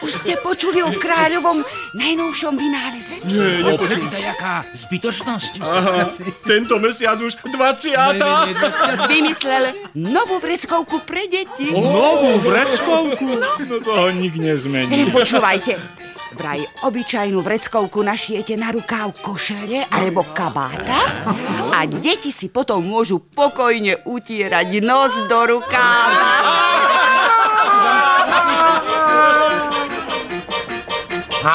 Už ste počuli o kráľovom najnovšom vynáleze? Nie, Hľadí jaká zbytočnosť. Aha, tento mesiac už 20. Vymyslel novú vreckovku pre deti. Novú vreckovku? No toho nik nezmení. Počúvajte, vraj obyčajnú vreckovku našiete na rukáv košele alebo kabáta a deti si potom môžu pokojne utierať nos do rukáva. Veličenstvo,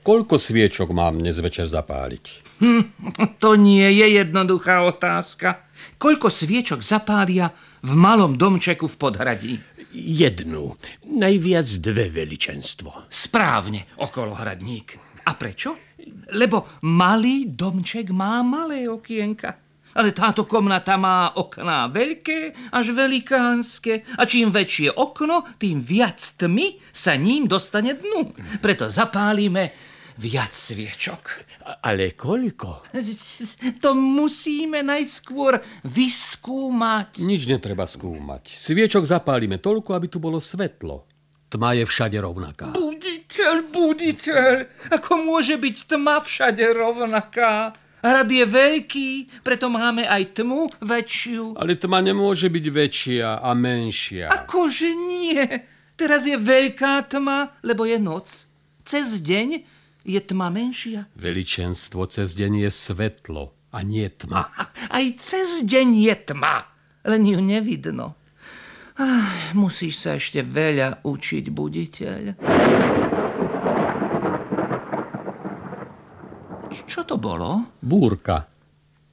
koľko sviečok mám dnes večer zapáliť? To nie je jednoduchá otázka. Koľko sviečok zapália v malom domčeku v podhradí? Jednu, najviac dve veličenstvo. Správne, okolo hradník. A prečo? Lebo malý domček má malé okienka. Ale táto komnata má okná veľké až velikánske. A čím väčšie okno, tým viac tmy sa ním dostane dnu. Preto zapálime viac sviečok. Ale koľko? To musíme najskôr vyskúmať. Nič netreba skúmať. Sviečok zapálime toľko, aby tu bolo svetlo. Tma je všade rovnaká. Buditeľ, buditeľ, ako môže byť tma všade rovnaká? Hrad je veľký, preto máme aj tmu väčšiu. Ale tma nemôže byť väčšia a menšia. Akože nie? Teraz je veľká tma, lebo je noc. Cez deň je tma menšia. Veličenstvo cez deň je svetlo a nie tma. Aj cez deň je tma, len ju nevidno. Ah, musíš sa ešte veľa učiť, buditeľ. Čo to bolo? Búrka.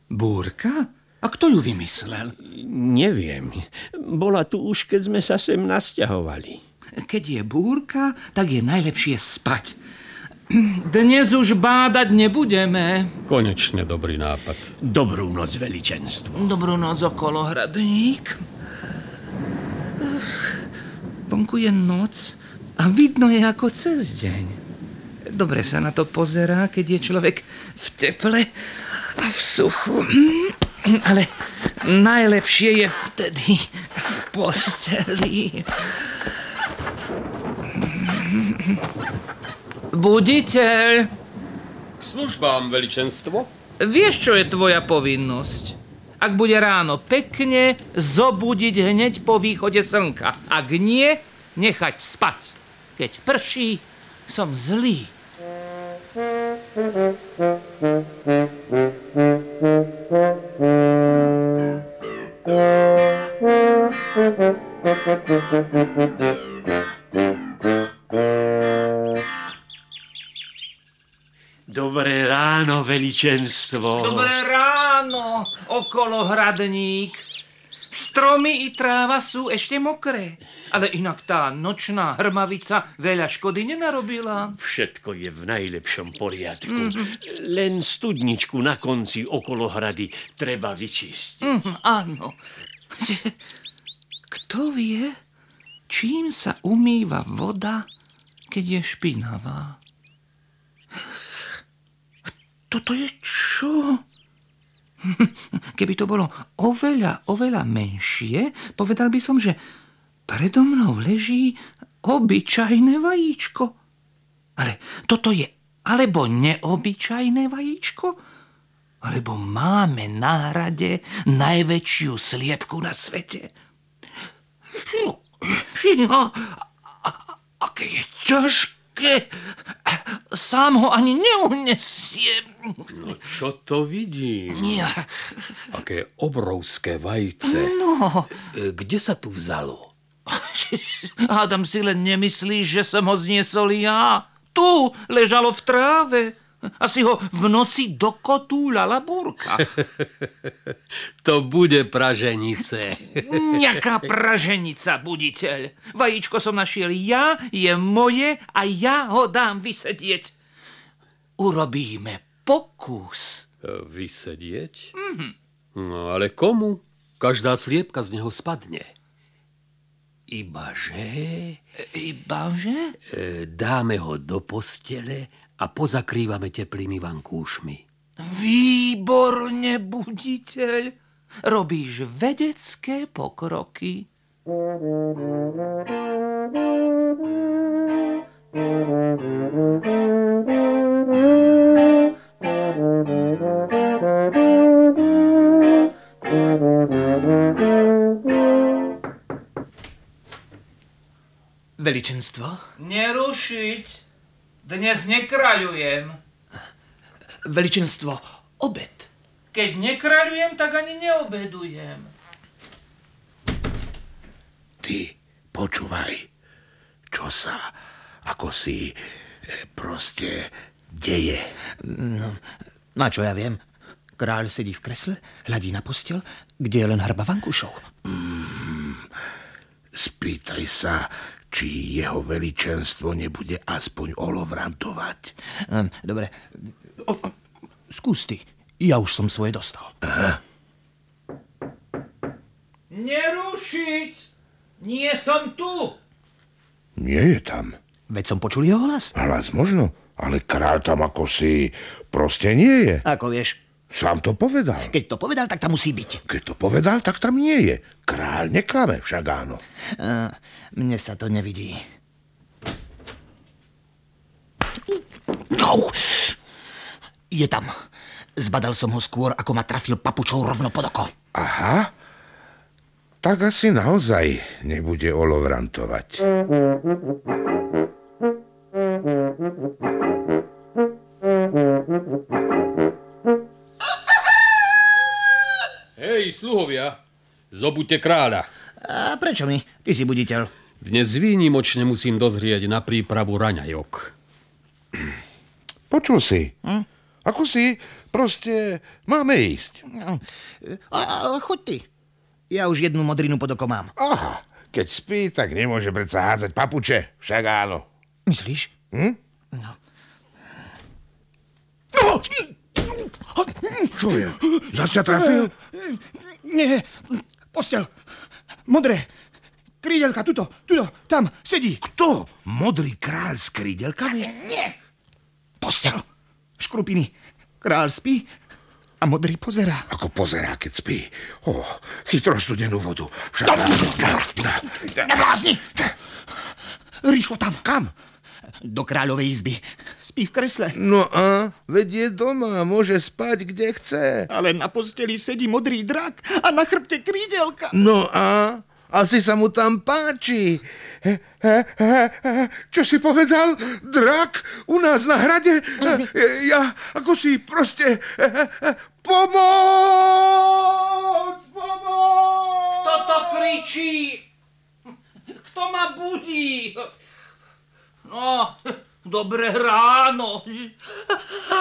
Búrka? A kto ju vymyslel? Neviem. Bola tu už, keď sme sa sem nasťahovali. Keď je búrka, tak je najlepšie spať. Dnes už bádať nebudeme. Konečne dobrý nápad. Dobrú noc, veličenstvo. Dobrú noc okolo hradník. Vonku je noc a vidno je ako cez deň. Dobre sa na to pozerá, keď je človek v teple a v suchu. Ale najlepšie je vtedy v posteli. Buditeľ, K službám, veličenstvo. vieš, čo je tvoja povinnosť? Ak bude ráno pekne, zobudiť hneď po východe slnka. Ak nie, nechať spať. Keď prší, som zlý. Dobré ráno, veličenstvo. Dobré ráno, okolo hradník. Stromy i tráva sú ešte mokré. Ale inak tá nočná hrmavica veľa škody nenarobila. Všetko je v najlepšom poriadku. Len studničku na konci okolo hrady treba vyčistiť. Mm, áno. Kto vie, čím sa umýva voda, keď je špinavá? Toto je čo? Keby to bolo oveľa, oveľa menšie, povedal by som, že predo mnou leží obyčajné vajíčko. Ale toto je alebo neobyčajné vajíčko, alebo máme na hrade najväčšiu sliepku na svete. No, a, aké je ťažké. Sám ho ani neunesiem. No čo to vidím? Ja, Aké obrovské vajce. no, E, Kde sa tu vzalo? Adam si len nemyslíš, že som ho zniesol ja. Tu ležalo v tráve. Asi ho v noci do kotúľala búrka. To bude praženice. Nejaká praženica, buditeľ. Vajíčko som našiel ja, je moje a ja ho dám vysedieť. Urobíme pokus. Vysedieť? No ale komu? Každá sliepka z neho spadne. Ibaže Ibaže? e, dáme ho do postele a pozakrývame teplými vankúšmi. Výborne, buditeľ. Robíš vedecké pokroky. Veličenstvo? Nerušiť. Dnes nekraľujem. Veličenstvo, obed. Keď nekraľujem, tak ani neobedujem. Ty, počúvaj, čo sa, ako si, e, proste deje. Na čo ja viem? Kráľ sedí v kresle, hľadí na postel, kde je len hrba vankušov. Spýtaj sa, či jeho veličenstvo nebude aspoň olovrantovať. Hm, Dobre. O, o, skús ty. Ja už som svoje dostal. Nerušiť! Nie som tu! Nie je tam. Veď som počul jeho hlas. Hlas možno, ale kráľ tam ako si proste nie je. Ako vieš, Sám to povedal. keď to povedal, tak tam musí byť. Keď to povedal, tak tam nie je. Kráľ neklame, však áno. A, mne sa to nevidí. No! Je tam. Zbadal som ho skôr, ako ma trafil papučou rovno pod oko. Aha, tak asi naozaj nebude olovrantovať. Hej, sluhovia, zobuďte kráľa. A prečo mi? Ty si buditeľ. Dnes výnimočne musím dozrieť na prípravu raňajok. Počul si? Hm? Ako si? Proste máme ísť. A, a choď ty. Ja už jednu modrinu pod oko mám. Aha, keď spí, tak nemôže predsa hádzať papuče. Však áno. Myslíš? Hm? No. Čo je? Zas ťa trafil? Nie, postel. Modré. Krídelka, tuto, tuto, tam, sedí. Kto? Modrý kráľ s krídelkami? Postel. Škrupiny. Král spí a modrý pozerá. Ako pozerá, keď spí. O, chytro studenú vodu. Však... Neblázni! Rýchlo tam. Kam? Do kráľovej izby. Spí v kresle. No a, veď je doma, môže spať, kde chce. Ale na posteli sedí modrý drak a na chrbte krídelka. No a, asi sa mu tam páči. Čo si povedal? Drak? U nás na hrade? Ja, ako si proste... Pomoc! Pomoc! Kto to kričí? Kto ma budí? No, dobré ráno. A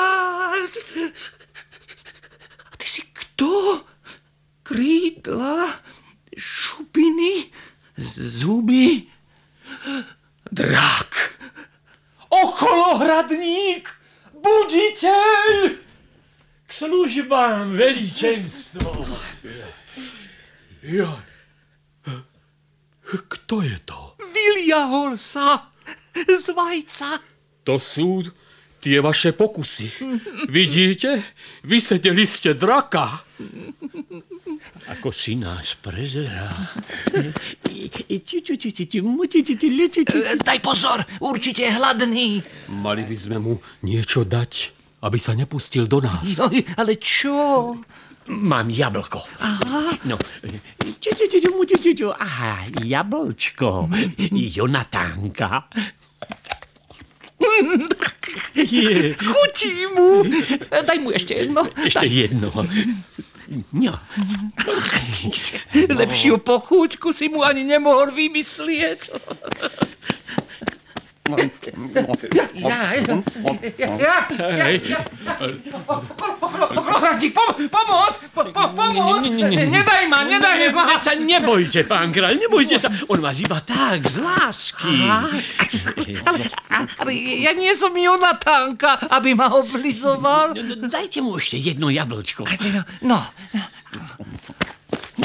ty si kto? Krídla, šupiny, zuby, drak. Okolohradník, buditeľ. K službám veličenstvo. Joj. Kto je to? Vyliahol sa z vajca. To sú tie vaše pokusy. Vidíte? Vysedeli ste draka. Ako si nás prezerá. Daj pozor, určite je hladný. Mali by sme mu niečo dať, aby sa nepustil do nás. No, ale čo? Mám jablko. Aha. No. Aha, jablčko. Jonatánka. Je, Chutí mu. Daj mu ešte jedno. ešte Daj. jedno. No. Lepšiu pochúťku si mu ani nemohol vymyslieť. Ja, ja, ja, pom- pomoc! Po- po- Pomoc! Nedaj ma, nedaj ma! Sa nebojte, pán kráľ, nebojte sa. On vás iba tak, z lásky. Ale, ja nie som Jonatánka, aby ma oblizoval. No, no, Dajte mu ešte jedno jablčko. No, No.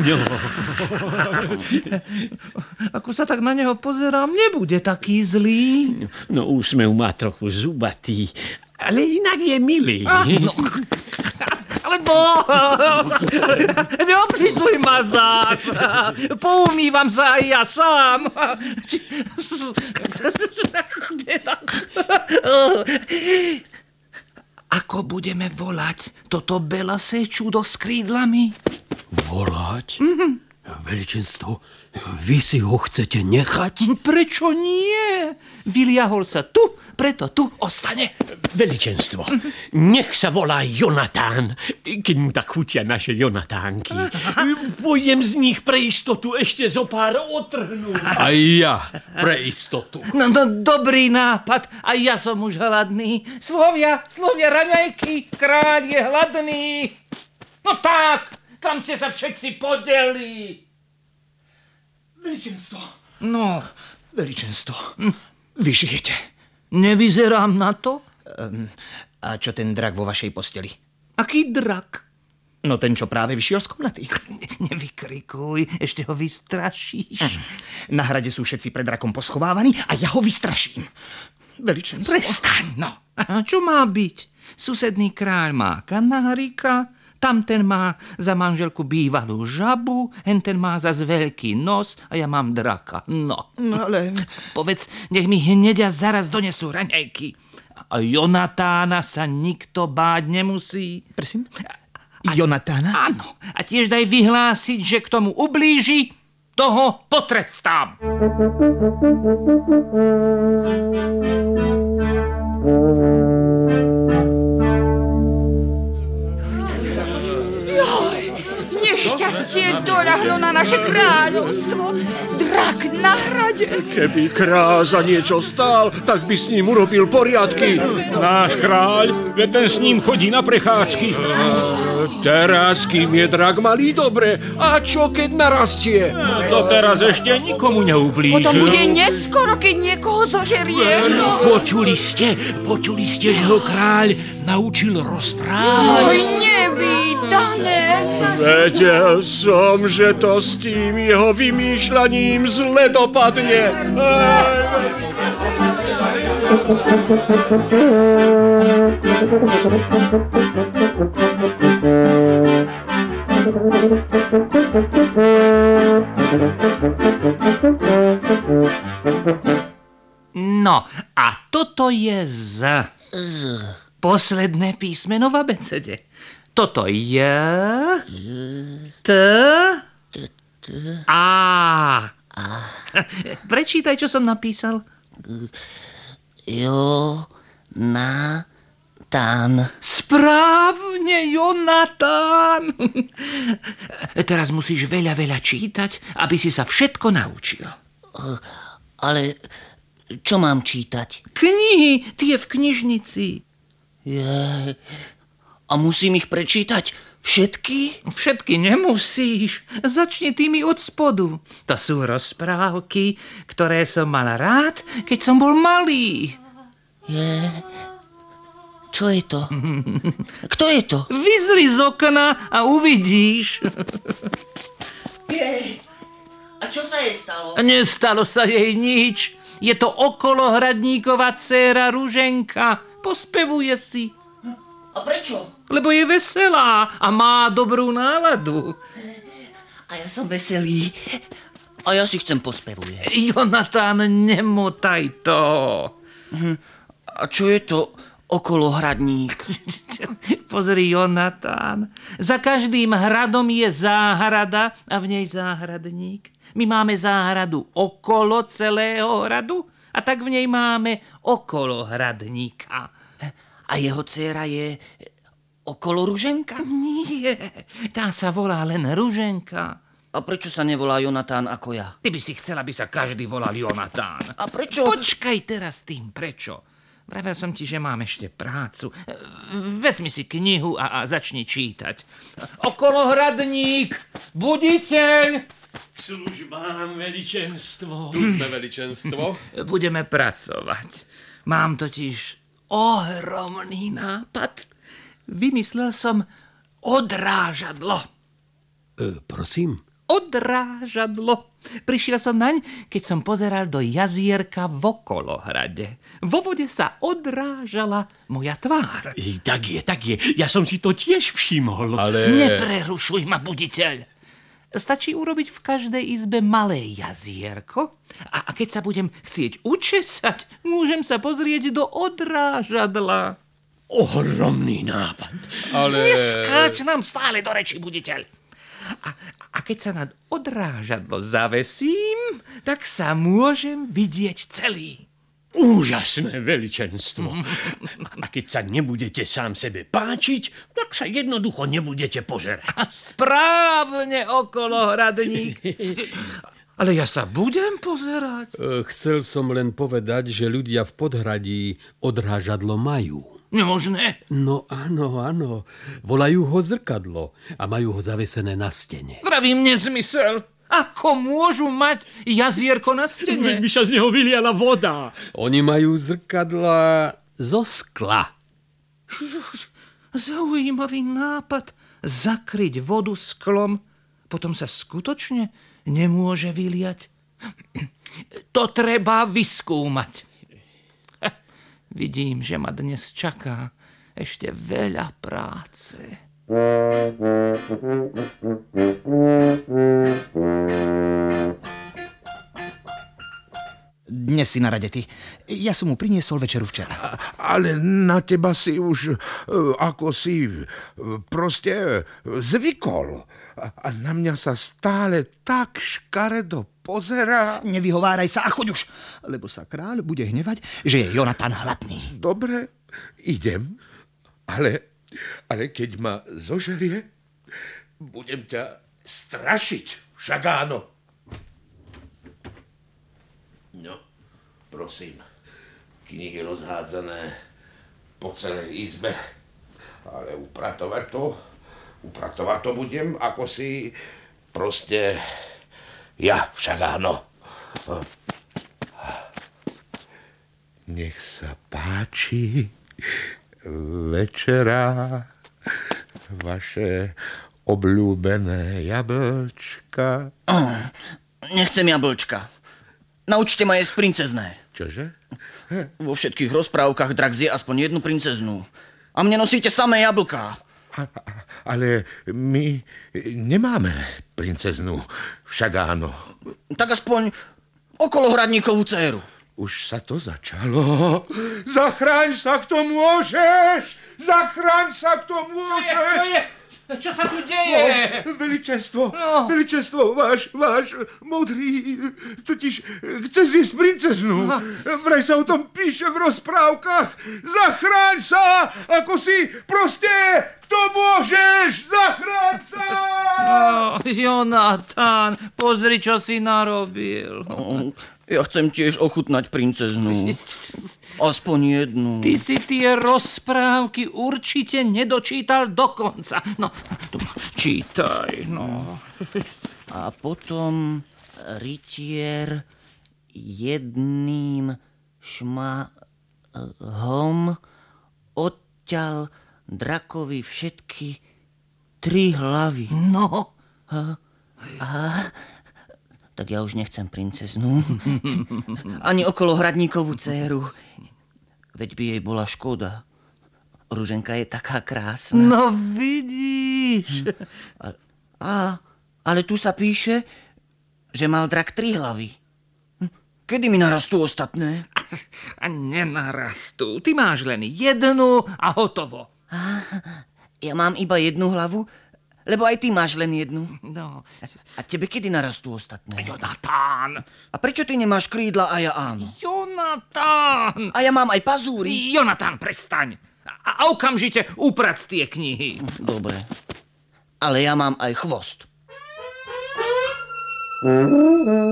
ako sa tak na neho pozerám, nebude taký zlý. No úsmev má trochu zubatý, ale inak je milý. No, alebo... Neoblizuj ma zás. Poumývam sa aj ja sám. Ako budeme volať toto belasé čudo s krídlami? Volať? Veličenstvo, vy si ho chcete nechať? Prečo nie? Vyliahol sa tu, preto tu ostane. Veličenstvo, nech sa volá Jonatán, keď mu tak chutia naše Jonatánky. Pôjdem z nich pre istotu ešte zo pár otrhnúť. Aj ja, pre istotu. No, no, dobrý nápad, aj ja som už hladný. Slovia, slovia, raňajky, kráľ je hladný. No tak, kam ste sa všetci podeli? Veličenstvo, No, veličenstvo, vy žijete. nevyzerám na to? Um, a čo ten drak vo vašej posteli? Aký drak? No ten, čo práve vyšiel z komnaty. Nevykrikuj, ešte ho vystrašíš. Na hrade sú všetci pred drakom poschovávaní a ja ho vystraším. Veličenstvo. Prestaň, no. A čo má byť? Susedný kráľ má kanárika, tamten má za manželku bývalú žabu, henten má za veľký nos a ja mám draka. No. No ale... Povedz, nech mi hneď a zaraz donesú raňajky. A Jonatána sa nikto báť nemusí. Prosím? Jonatána? Áno. A tiež daj vyhlásiť, že k tomu ublíži, toho potrestám. Nešťastie doľahlo na naše kráľovstvo. Drak na hrade. Keby kráľ za niečo stál, tak by s ním urobil poriadky. Náš kráľ, ten s ním chodí na prechádzky. Teraz, kým je drak malý, dobre. A čo, keď narastie? To teraz ešte nikomu neublížil. Potom bude neskoro, keď niekoho zožerie. Počuli ste, počuli ste, že ho kráľ naučil rozprávať. Oj, nevídané. Vedel som, že to s tým jeho vymýšľaním zle dopadne. No, a toto je Z. Z. Posledné písmeno v abecede. Toto je... T... A. Prečítaj, čo som napísal. Jo, na, tán. Správne, Jonatán. Teraz musíš veľa, veľa čítať, aby si sa všetko naučil. Ale čo mám čítať? Knihy, tie v knižnici. Je, a musím ich prečítať všetky? Všetky nemusíš. Začni tými od spodu. To sú rozprávky, ktoré som mal rád, keď som bol malý. Je, čo je to? Kto je to? Vyzri z okna a uvidíš. Je, a čo sa jej stalo? Nestalo sa jej nič. Je to okolohradníková dcéra Ruženka. Pospevuje si. A prečo? Lebo je veselá a má dobrú náladu. A ja som veselý. A ja si chcem pospevuje. Jonatán, nemotaj to. A čo je to okolo hradník? Pozri, Jonatán. Za každým hradom je záhrada a v nej záhradník. My máme záhradu okolo celého hradu a tak v nej máme okolo hradníka. A jeho dcera je okolo ruženka? Nie, tá sa volá len Ruženka. A prečo sa nevolá Jonatán ako ja? Ty by si chcel, aby sa každý volal Jonatán. A prečo? Počkaj teraz tým, prečo? Vravel som ti, že mám ešte prácu. Vezmi si knihu a, a začni čítať. Okolo-hradník, buditeľ, Službám veličenstvo. Tu sme veličenstvo. budeme pracovať. Mám totiž ohromný nápad. Vymyslel som odrážadlo. E, prosím? Odrážadlo. Prišiel som naň, keď som pozeral do jazierka v okolohrade. Vo vode sa odrážala moja tvár. I, tak je, tak je. Ja som si to tiež všimol. Ale... Neprerušuj ma, buditeľ. Stačí urobiť v každej izbe malé jazierko a, a keď sa budem chcieť učesať, môžem sa pozrieť do odrážadla. Ohromný nápad. Ale... Neskáč nám stále do reči, buditeľ. A, a keď sa nad odrážadlo zavesím, tak sa môžem vidieť celý. Úžasné veličenstvo. A keď sa nebudete sám sebe páčiť, tak sa jednoducho nebudete pozerať. A správne okolo hradník. Ale ja sa budem pozerať. E, Chcel som len povedať, že ľudia v podhradí odrážadlo majú. Nemožné. No áno, áno. Volajú ho zrkadlo a majú ho zavesené na stene. Vravím nezmysel. Ako môžu mať jazierko na Veď stene? by sa z neho vyliala voda. Oni majú zrkadla zo skla. Zaujímavý nápad. Zakryť vodu sklom, potom sa skutočne nemôže vyliať. To treba vyskúmať. Vidím, že ma dnes čaká ešte veľa práce. Dnes si na rade ty. Ja som mu priniesol večeru včera. Ale na teba si už e, ako si e, proste zvykol. A a na mňa sa stále tak škaredo pozerá. Nevyhováraj sa a choď už, lebo sa kráľ bude hnevať, že je Jonatán hladný. Dobre, idem, ale, ale keď ma zožerie, budem ťa strašiť, však áno. No, prosím, knihy rozhádzané po celej izbe, ale upratovať to, upratovať to budem, ako si proste ja, však áno. Nech sa páči večera vaše obľúbené jablčka. Nechcem jablčka. Naučte ma jesť princezné. Čože? Vo všetkých rozprávkach drak zje aspoň jednu princeznú. A mne nosíte samé jablká. Ale my nemáme princeznú, však áno. Tak aspoň okolo hradníkovú dceru. Už sa to začalo. Zachráň sa, kto môžeš! Zachráň sa, kto môžeš! Čo sa tu deje? Veličenstvo, No. veličenstvo, váš, váš modrý, totiž chce zjesť princeznú. Vraj sa o tom píše v rozprávkach. Zachráň sa, ako si proste, kto môžeš, zachráň sa! Oh, Jonatán, pozri, čo si narobil. Ja chcem tiež ochutnať princeznú. Aspoň jednu. Ty si tie rozprávky určite nedočítal do konca. No, čítaj, no. A potom rytier jedným šmahom odťal drakovi všetky tri hlavy. No, Tak ja už nechcem princeznú. Ani okolo hradníkovú dceru. Veď by jej bola škoda. Ruženka je taká krásna. no vidíš. A, ale tu sa píše, že mal drak tri hlavy. Hm, Kedy mi narastú ostatné? A nenarastú. Ty máš len jednu a hotovo. Ja mám iba jednu hlavu, lebo aj ty máš len jednu. No, A tebe kedy narastú ostatné? Jonatán. A prečo ty nemáš krídla a ja áno? Jonatán. A ja mám aj pazúry. Jonatán, prestaň. A, a okamžite uprac tie knihy. Dobre. Ale ja mám aj chvost. Veličenstvo,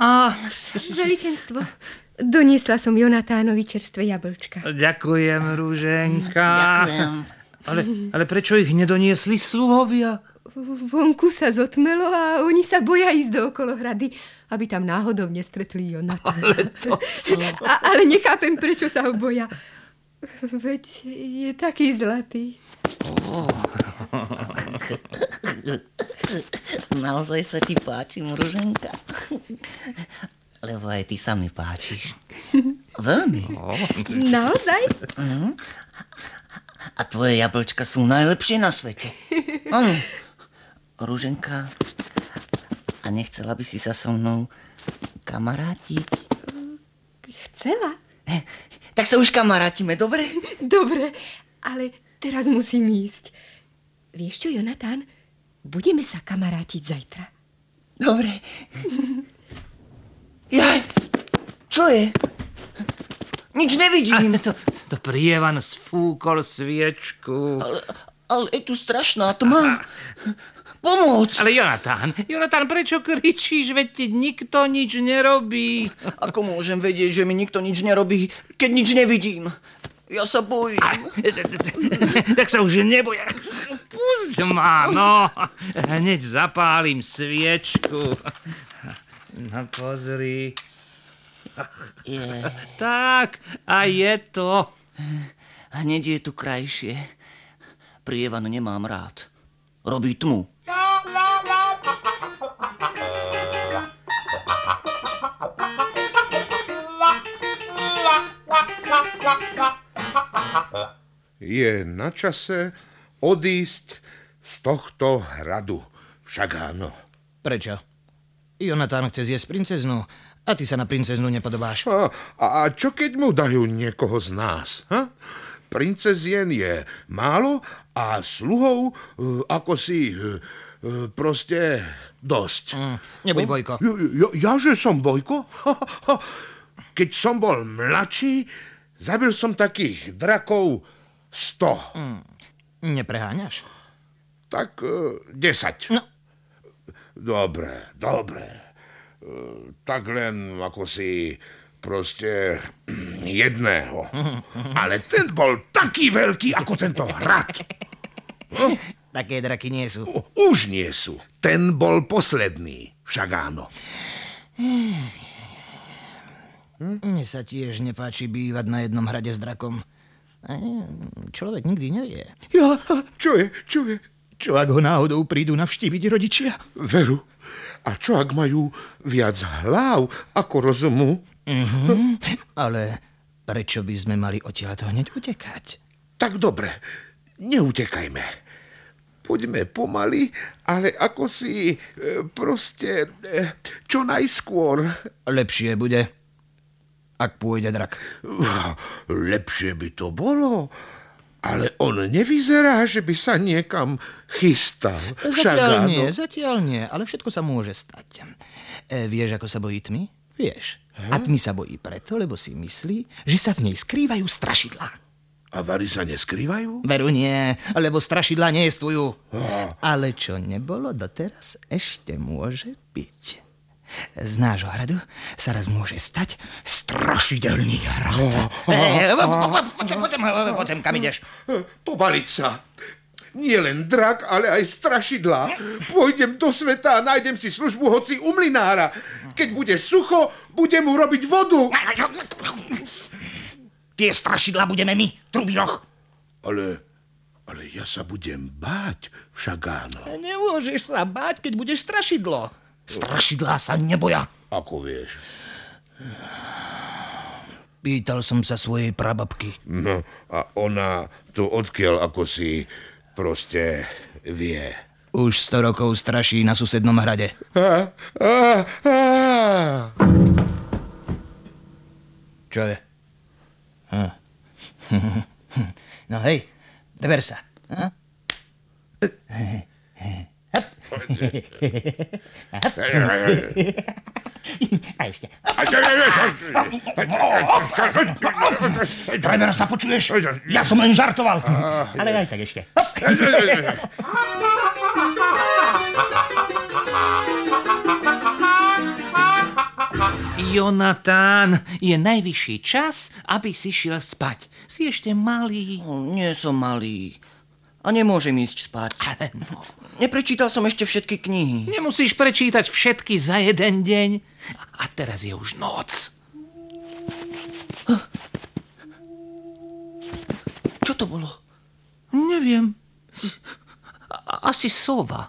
Á, veličenstvo. Doniesla som Jonatánovi čerstvé jablčka. ďakujem, Rúženka. Ďakujem. Ale, ale prečo ich nedoniesli sluhovia? Vonku sa zotmelo a oni sa boja ísť do okolohrady, aby tam náhodou nestretli Jonatána. Ale to... A, ale nechápem, prečo sa ho boja. Veď je taký zlatý. Naozaj sa ti páči, Ruženka? Lebo aj ty sa mi páčiš. Veľmi. Naozaj? A tvoje jablčka sú najlepšie na svete. Ruženka, a nechcela by si sa so mnou kamarátiť? Chcela. Tak sa už kamarátime, dobre? Dobre, ale teraz musím ísť. Vieš čo, Jonatán? Budeme sa kamarátiť zajtra. Dobre. Jaj, čo je? Nič nevidím. To, to prievan sfúkol sviečku. Ale, ale je tu strašná tma. Pomoc! Ale Jonatán, Jonatán, prečo kričíš? Veď ti nikto nič nerobí. Ako môžem vedieť, že mi nikto nič nerobí, keď nič nevidím? Ja sa bojím. tak sa už neboj. Pusť ma, no. Hneď zapálim sviečku. No pozri. Je. Tak, a je to. Hneď je tu krajšie. Prievan nemám rád. Robí tmu. Je na čase odísť z tohto hradu. Však áno. Prečo? Jonatán chce zjesť princeznu a ty sa na princeznu nepodobáš. A, a čo keď mu dajú niekoho z nás? Ha? Princezien je málo a sluhov uh, ako si uh, uh, proste dosť. Mm, nebuď Bojko. Ja, ja, jaže som Bojko? Keď som bol mladší, zabil som takých drakov 100. Mm, nepreháňaš? Tak uh, 10. No. Dobre, dobre. Uh, tak len ako si proste jedného. Ale ten bol taký veľký ako tento hrad. Také draky nie sú. U- Už nie sú. Ten bol posledný. Však áno. Mne sa tiež nepáči bývať na jednom hrade s drakom. Človek nikdy nevie. Ja, čo je, čo je? Čo ak ho náhodou prídu navštíviť rodičia? Veru. A čo ak majú viac hlav ako rozumu? Mhm. Ale prečo by sme mali odtiaľto hneď utekať? Tak dobre, neutekajme. Poďme pomaly, ale ako si e, proste e, čo najskôr. Lepšie bude, ak pôjde drak. Lepšie by to bolo, ale on nevyzerá, že by sa niekam chystal. Však Zatiaľ áno. nie, zatiaľ nie, ale všetko sa môže stať. E, vieš, ako sa bojí tmy? Vieš. A tmy sa bojí preto, lebo si myslí, že sa v nej skrývajú strašidlá. A vary sa neskrývajú? Veru nie, lebo strašidlá nejestujú. Ale čo nebolo doteraz, ešte môže byť. Z nášho hradu sa raz môže stať strašidelný hrad. Eh, po- po- po- Poď sem, poď sem, poď sem, kam ideš? Pobaliť sa. Nie len drak, ale aj strašidlá. Pôjdem do sveta a nájdem si službu hoci u mlinára. Keď bude sucho, budem mu robiť vodu. Tie strašidlá budeme my, trubý roh. Ale, ale ja sa budem báť, však áno. Nemôžeš sa báť, keď budeš strašidlo. Strašidlá sa neboja. Ako vieš? Pýtal som sa svojej prababky. No a ona to odkiaľ ako si proste vie. Už 100 rokov straší na susednom hrade. A, a, a. Čo je? No hej, preber sa. A ešte. Trevor, sa počuješ? Ja som len žartoval. Ale aj tak ešte. Jonatán, je najvyšší čas, aby si šiel spať. Si ešte malý. Nie som malý. A nemôžem ísť spať. Ale no, Neprečítal som ešte všetky knihy. nemusíš prečítať všetky za jeden deň. A teraz je už noc. Čo to bolo? Neviem. Asi sova.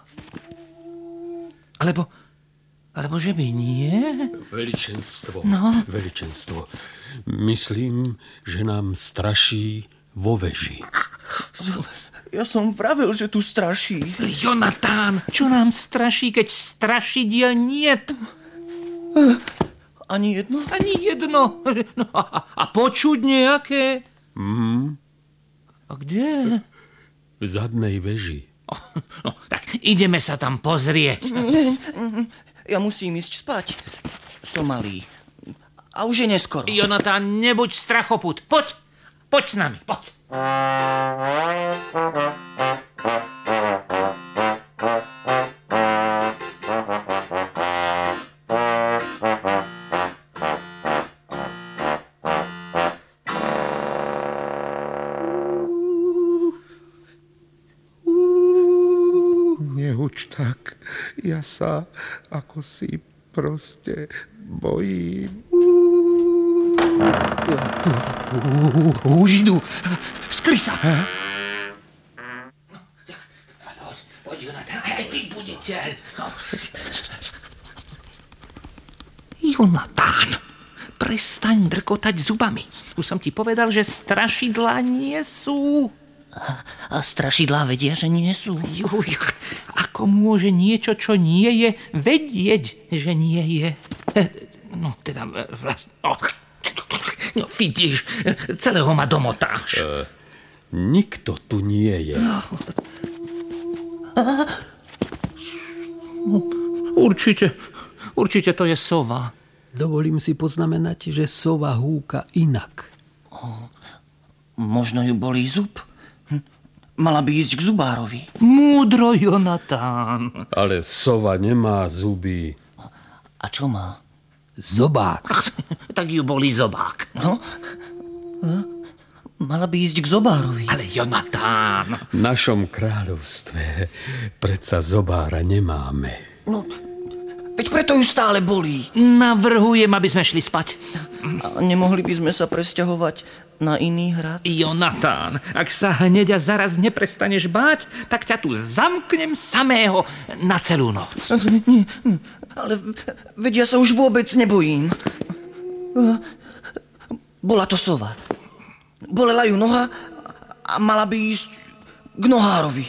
Alebo, alebo že by nie? Veličenstvo. No. Veličenstvo. Myslím, že nám straší vo veži. Ja som vravel, že tu straší. Jonatán, čo nám straší, keď strašidiel niet? Ani jedno? Ani jedno. No, a, a počuť nejaké? Mm, A kde? v zadnej veži. No, tak ideme sa tam pozrieť. Ja musím ísť spať. Som malý. A už je neskoro. Jonatán, nebuď strachoput. Poď, poď s nami, poď. Nehuč tak. Ja sa ako si proste bojím. Už idú. Skry sa. Poď, Jonatán, aj ty buditeľ. No. Jonatán, prestaň drkotať zubami. Už som ti povedal, že strašidlá nie sú. A strašidlá vedia, že nie sú. Juj, ako môže niečo, čo nie je, vedieť, že nie je? Eh, No, teda, eh, vlast... No, no vidíš, celého ma domotáš. Nikto tu nie je. Určite, určite to je sova. Dovolím si poznamenať, že sova húka inak. Možno ju bolí zub. Hm. Mala by ísť k zubárovi. Múdro, Jonatán. Ale sova nemá zuby. A čo má? Zobák. Tak ju bolí zobák. No? Hm? Mala by ísť k zobárovi. Ale Jonatán. V našom kráľovstve predsa zobára nemáme. No, veď preto ju stále bolí. Navrhujem, aby sme šli spať. A nemohli by sme sa presťahovať na iný hrad? Jonatán, ak sa hneď a zaraz neprestaneš báť, tak ťa tu zamknem samého na celú noc. Nie, nie, ale veď ja sa už vôbec nebojím. Bola to sova. Bolela ju noha a mala by ísť k nohárovi.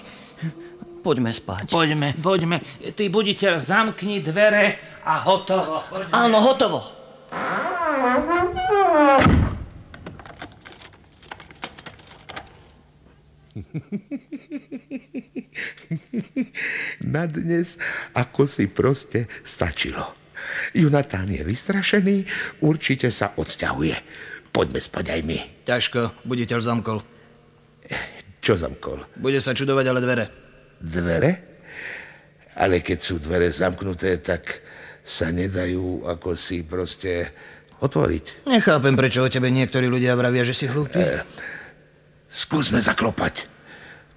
Poďme spať. Poďme, poďme. Ty buditeľ, zamkni dvere a hotovo. Poďme. Áno, hotovo. Na dnes ako si proste stačilo. Jonatán je vystrašený, určite sa odsťahuje. Poďme spať aj my. Ťažko, buditeľ zamkol. Čo zamkol? Bude sa čudovať ale dvere. Dvere? Ale keď sú dvere zamknuté, tak sa nedajú ako si proste otvoriť. Nechápem, prečo o tebe niektorí ľudia vravia, že si hlúpy. Skúsme zaklopať.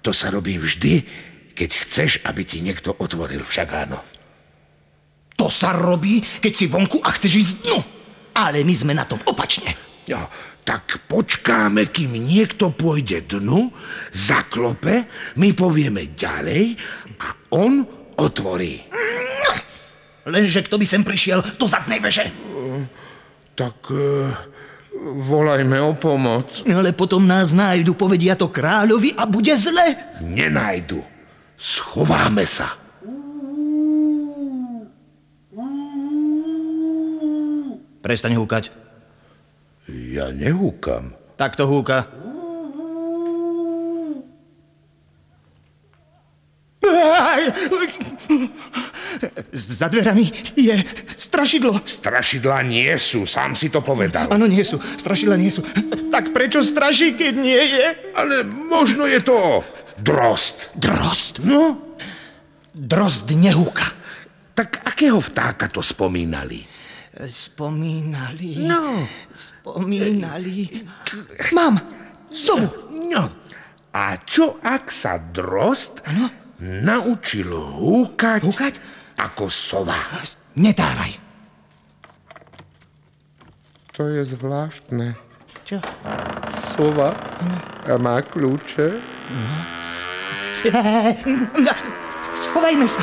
To sa robí vždy, keď chceš, aby ti niekto otvoril. Však áno. To sa robí, keď si vonku a chceš ísť dnu. Ale my sme na tom opačne. No, tak počkáme, kým niekto pôjde dnu, zaklope, my povieme ďalej a on otvorí. Lenže kto by sem prišiel do zadnej veže? Tak e, volajme o pomoc. Ale potom nás nájdu, povedia to kráľovi a bude zle. Nenajdu. Schováme sa. Prestaň húkať. Ja nehúkam. Tak to húka. Za dverami je strašidlo. Strašidla nie sú, sám si to povedal. Áno, nie sú. Strašidla nie sú. Tak prečo straší, keď nie je? Ale možno je to drost. Drost? No, Drost nehúka. tak akého vtáka to spomínali? Spomínali. No. Spomínali. Mám. Sovu. No. A čo ak sa drost Áno. naučil húkať, Húkať? ako sova? Netáraj. To je zvláštne. Čo? Sova a má kľúče. Schovajme sa.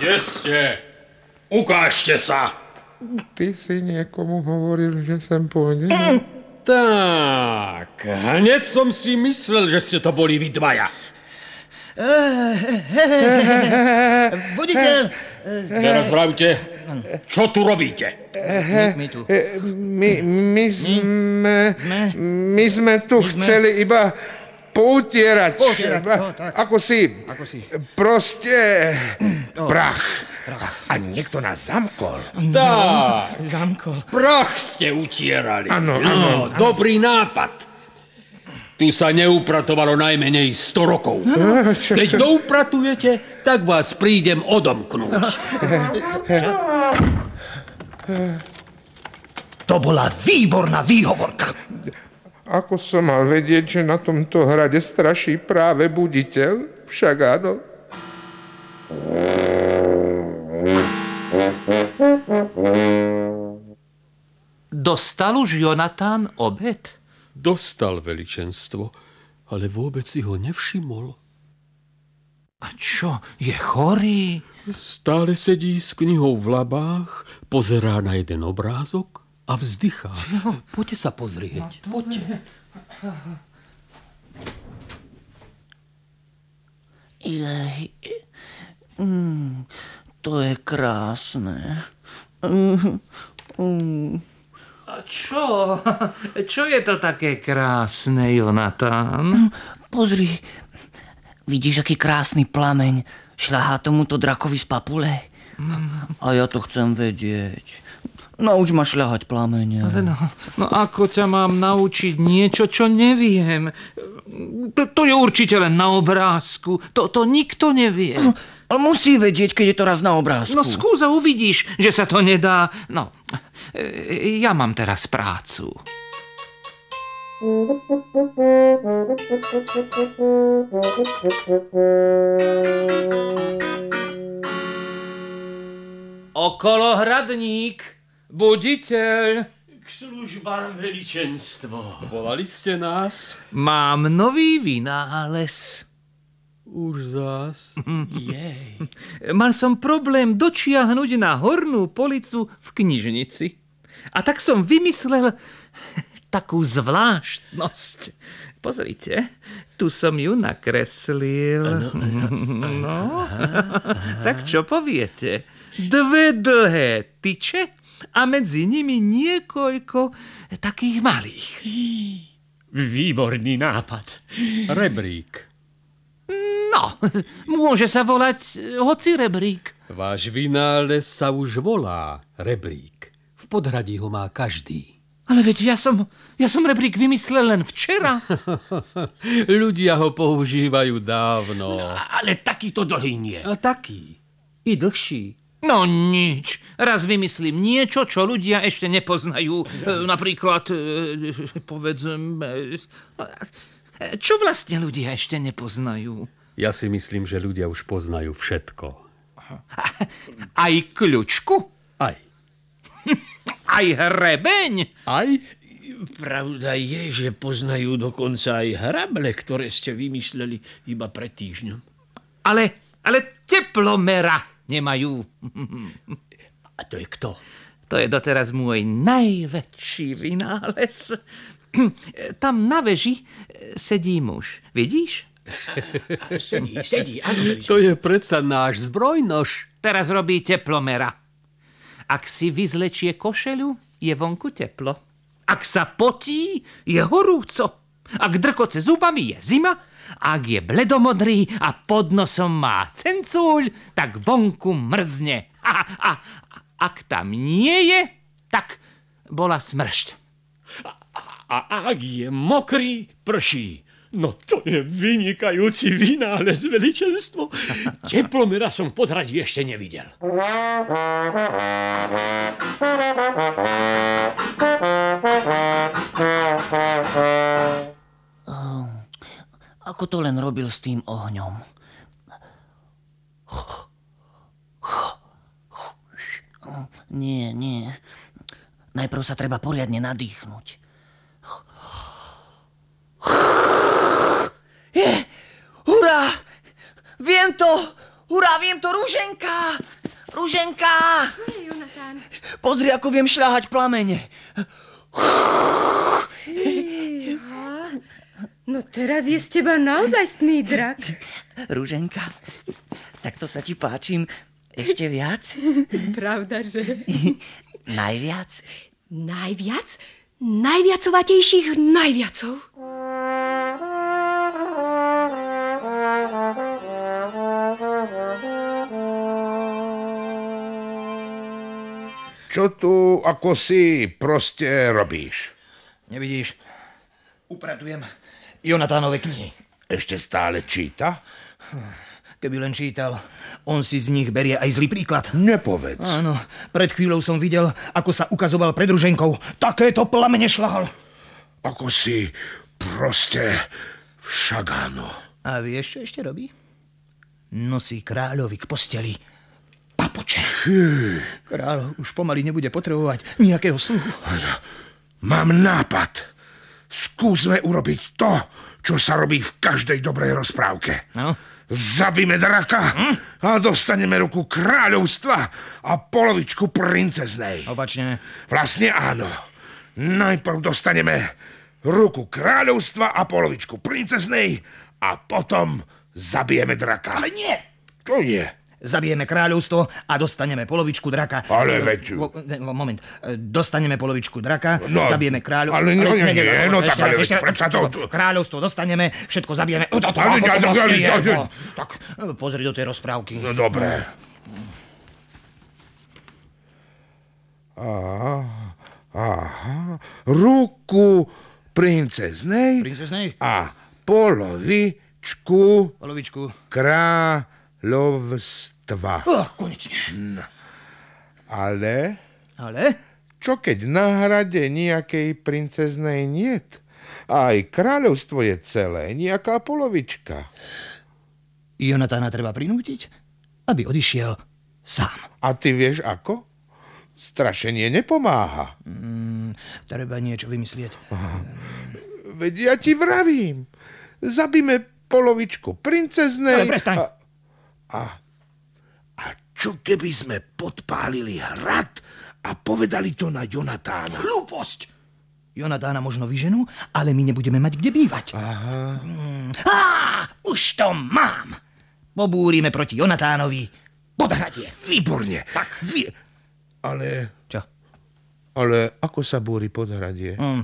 Kde ste? Ukážte sa! Ty si niekomu hovoril, že sem pôjde? Tak, hneď som si myslel, že ste to boli vy dvaja. Buditeľ. Teraz vravte, čo tu robíte? My tu. My, my sme, my sme tu chceli iba poutierať. Poutierať, Iba no, tak. Ako si, Ako si. proste prach. A niekto nás zamkol. Tak, Zamkol. prach ste utierali. Áno, no, dobrý nápad. Tu sa neupratovalo najmenej 100 rokov. Keď doupratujete, tak vás prídem odomknúť. To bola výborná výhovorka. Ako som mal vedieť, že na tomto hrade straší práve buditeľ? Však áno. Dostal už Jonatán obed? Dostal veličenstvo, ale vôbec si ho nevšimol. A čo, je chorý? Stále sedí s knihou v labách, pozerá na jeden obrázok a vzdychá. Poďte sa pozrieť. Poďte. Jej, mm, to je krásne. Mm, mm. A čo? Čo je to také krásne, Jonatán? Pozri, vidíš, aký krásny plameň šľahá tomuto drakovi z papule? A ja to chcem vedieť. Nauč ma šľahať plamene. No, no ako ťa mám naučiť niečo, čo neviem? To, to je určite len na obrázku. To, to nikto nevie. A musí vedieť, keď je to raz na obrázku. No skús a uvidíš, že sa to nedá. No, e, ja mám teraz prácu. Okolohradník, buditeľ. K službám veličenstvo. Volali ste nás? Mám nový vynález. Už zás. Jej. Mal som problém dočiahnuť na hornú policu v knižnici. A tak som vymyslel takú zvláštnosť. Pozrite, tu som ju nakreslil. No, tak čo poviete? Dve dlhé tyče a medzi nimi niekoľko takých malých. Výborný nápad. Rebrík. No, môže sa volať eh, hoci rebrík. Váš vynález sa už volá rebrík. V podhradí ho má každý. Ale veď ja som, ja som rebrík vymyslel len včera. Ľudia ho používajú dávno. Ale takýto dlhý nie. A taký. I dlhší. No nič. Raz vymyslím niečo, čo ľudia ešte nepoznajú. E, Napríklad, e, povedzme... e, Čo vlastne ľudia ešte nepoznajú? Ja si myslím, že ľudia už poznajú všetko. Aj kľučku? Aj. Aj hrebeň? Aj? Pravda je, že poznajú dokonca aj hrable, ktoré ste vymysleli iba pred týždňom. Ale, ale teplomera nemajú. A to je kto? To je doteraz môj najväčší vynález. Tam na veži sedí muž. Vidíš? Sedí, sedí, áno. To je predsa náš zbrojnož. Teraz robí teplomera. Ak si vyzlečie košelu, je vonku teplo. Ak sa potí, je horúco. Ak drkoce zubami je zima, ak je bledomodrý a pod nosom má cencúľ, tak vonku mrzne. A, a, a ak tam nie je, tak bola smršť. A ak je mokrý, prší. No to je vynikajúci vynález, veličenstvo. Teplomera som v podhradí ešte nevidel. Ako to len robil s tým ohňom? Nie, nie. Najprv sa treba poriadne nadýchnuť. Je! Hurá! Viem to! Hurá, viem to! Rúženka! Rúženka! Jonatán? Pozri, ako viem šľahať plamene. No teraz je z teba naozaj stný drak. Rúženka, takto sa ti páčim ešte viac? Pravda, že? Najviac? Najviac? Najviacovatejších najviacov. Čo tu ako si proste robíš? Nevidíš? Upratujem Jonatánove knihy. Ešte stále číta? Keby len čítal, on si z nich berie aj zlý príklad. Nepovedz. Áno, pred chvíľou som videl, ako sa ukazoval pred ruženkou. Takéto plamene šlahal. Ako si proste však áno. A vieš, čo ešte robí? Nosí kráľovi k posteli papuče. Kráľ už pomaly nebude potrebovať nejakého sluhu. Mám nápad. Skúsme urobiť to, čo sa robí v každej dobrej rozprávke. No? Zabíme draka a dostaneme ruku kráľovstva a polovičku princeznej. Opačne. Vlastne áno. Najprv dostaneme ruku kráľovstva a polovičku princeznej a potom zabijeme draka. Ale nie! Čo nie? Zabijeme kráľovstvo a dostaneme polovičku draka. Ale veď- Mo- mo- Moment. Dostaneme polovičku draka, No, zabijeme kráľovstvo. ale no, nie, nie, no tak, ale veď to- Kráľovstvo dostaneme, všetko zabijeme. Tak, pozri do tej rozprávky. No dobré. Aha, aha. Ruku princeznej Princeznej? a polovičku Polovičku. Kráľovstva. Oh, konečne. Ale Ale? čo keď na hrade nejakej princeznej niet? Aj kráľovstvo je celé, nejaká polovička. Jonatána treba prinútiť, aby odišiel sám. A ty vieš ako? Strašenie nepomáha. Mm, treba niečo vymyslieť. Veď ja ti vravím. Zabíme polovičku princeznej. Ale prestaň. A, a, a čo keby sme podpálili hrad a povedali to na Jonatána? Hlúposť! Jonatána možno vyženú, ale my nebudeme mať kde bývať. Aha. Mm. Á, už to mám! Pobúrime proti Jonatánovi podhradie. Výborne. Tak. Vy... Ale... Čo? Ale ako sa búri podhradie? Mm,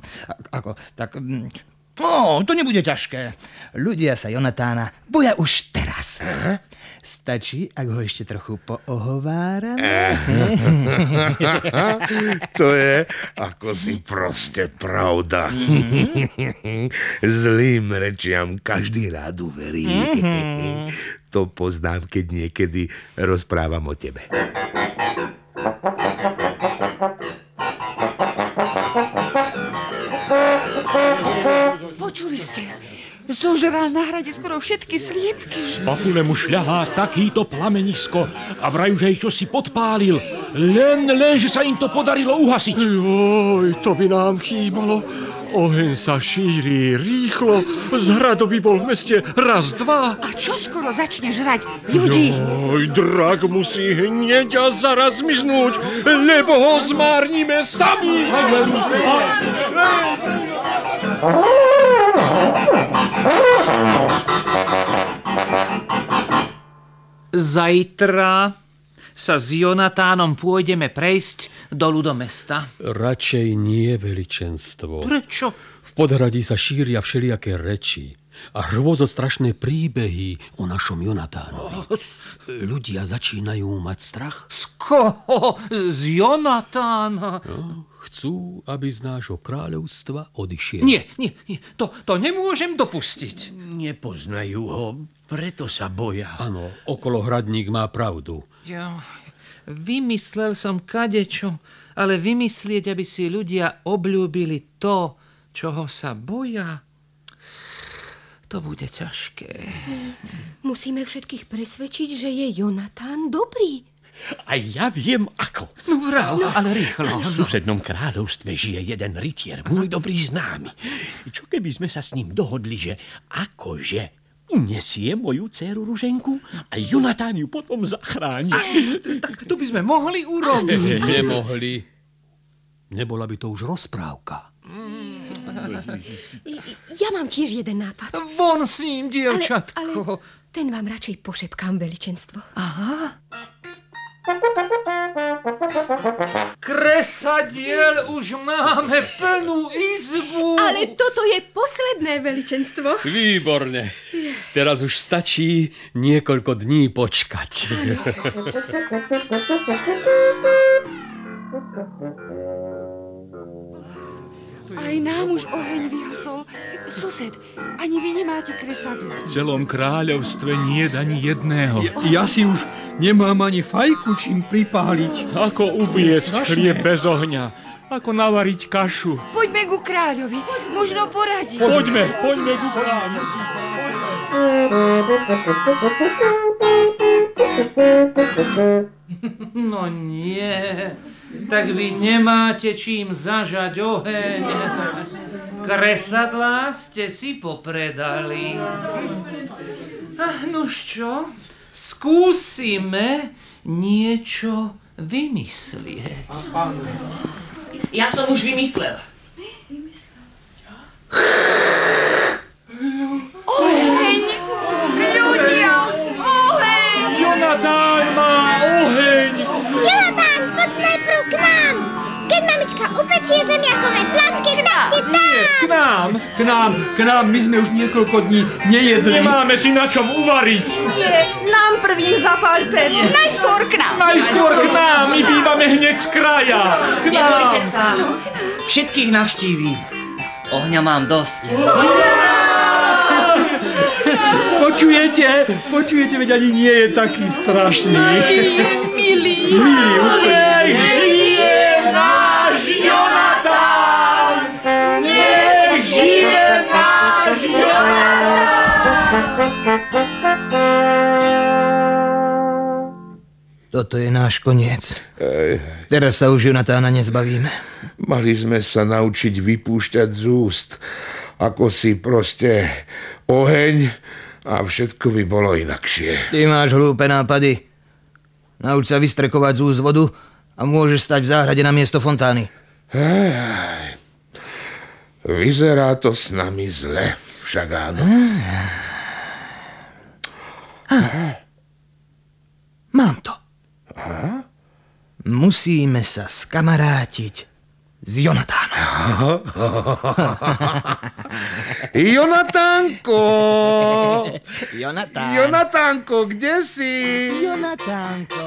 ako, tak... mm, No, to nebude ťažké. Ľudia sa Jonatána boja už teraz. Stačí, ak ho ešte trochu poohovárame. to je ako si proste pravda. Zlým rečiam každý rád uverí. to poznám, keď niekedy rozprávam o tebe. Počuli ste? Zožral na hrade skoro všetky sliepky. Papule mu šľahá takýto plamenisko a vraj už aj čo si podpálil. Len, len, že sa im to podarilo uhasiť. Joj, to by nám chýbalo. Oheň sa šíri rýchlo. Z hradu by bol v meste raz, dva. A čo skoro začne žrať ľudí? Oj, drak musí hneď a zaraz zmiznúť, lebo ho zmárnime sami. Zajtra sa s Jonatánom pôjdeme prejsť dolu do mesta? Radšej nie veličenstvo. Prečo? V podhradí sa šíria všelijaké reči a hrôzostrašné príbehy o našom Jonatánovi. Ľudia začínajú mať strach. Z koho? Z Jonatána? No, chcú, aby z nášho kráľovstva odišiel. Nie, nie, nie. To, to nemôžem dopustiť. Nepoznajú ho, preto sa boja. Áno, okolo hradník má pravdu. Ja, vymyslel som kadečo, ale vymyslieť, aby si ľudia obľúbili to, čoho sa boja, to bude ťažké. Musíme všetkých presvedčiť, že je Jonatán dobrý. A ja viem ako. No vrav, no, ale rýchlo. V susednom kráľovstve žije jeden rytier, môj dobrý známy. Čo keby sme sa s ním dohodli, že akože unesie moju dceru Ruženku a Jonatán ju potom zachráni. Tak to by sme mohli urobiť. Nemohli. Nebola by to už rozprávka. Ja mám tiež jeden nápad. Von s ním, dievčatko. Ale, ale ten vám radšej pošepkám, veličenstvo. Aha. Kresadiel už máme plnú izbu. Ale toto je posledné veličenstvo. Výborne. Teraz už stačí niekoľko dní počkať. Aj nám už oheň vyhasol. Sused, ani vy nemáte kresadlo. V celom kráľovstve nie je ani jedného. Ja si už nemám ani fajku čím pripáliť. Ako upiecť chlieb bez ohňa? Ako navariť kašu? Poďme ku kráľovi, možno poradí. Poďme, poďme ku kráľovi. No nie, tak vy nemáte čím zažať oheň. Kresadlá ste si popredali. Nož čo, skúsime niečo vymyslieť. Ja som už vymyslel. Oheň! Ľudia! Oheň! Jonatán má oheň! Upečie zemiakové placky, tak ti dá. Nie, k nám! K nám, k nám, my sme už niekoľko dní nejedli. Nemáme si na čom uvariť! Nie, nám prvým zapáľ pec. Najskôr k nám! Najskôr k nám! My bývame hneď z kraja! K nám! Nebojte sa, všetkých navštívim. Ohňa mám dosť. Počujete? Počujete, veď ani nie je taký strašný. Milý. Milý, úplne. Toto je náš koniec. Teraz sa už Jonatána nezbavíme. Mali sme sa naučiť vypúšťať z úst. Ako si proste oheň a všetko by bolo inakšie. Ty máš hlúpe nápady. Nauč sa vystrekovať z úst vodu a môžeš stať v záhrade na miesto fontány. Hej, vyzerá to s nami zle, však áno. Mám to. Musíme sa skamarátiť s Jonatánom. Jonatánko! Jonatán. Jonatánko, kde si? Jonatánko.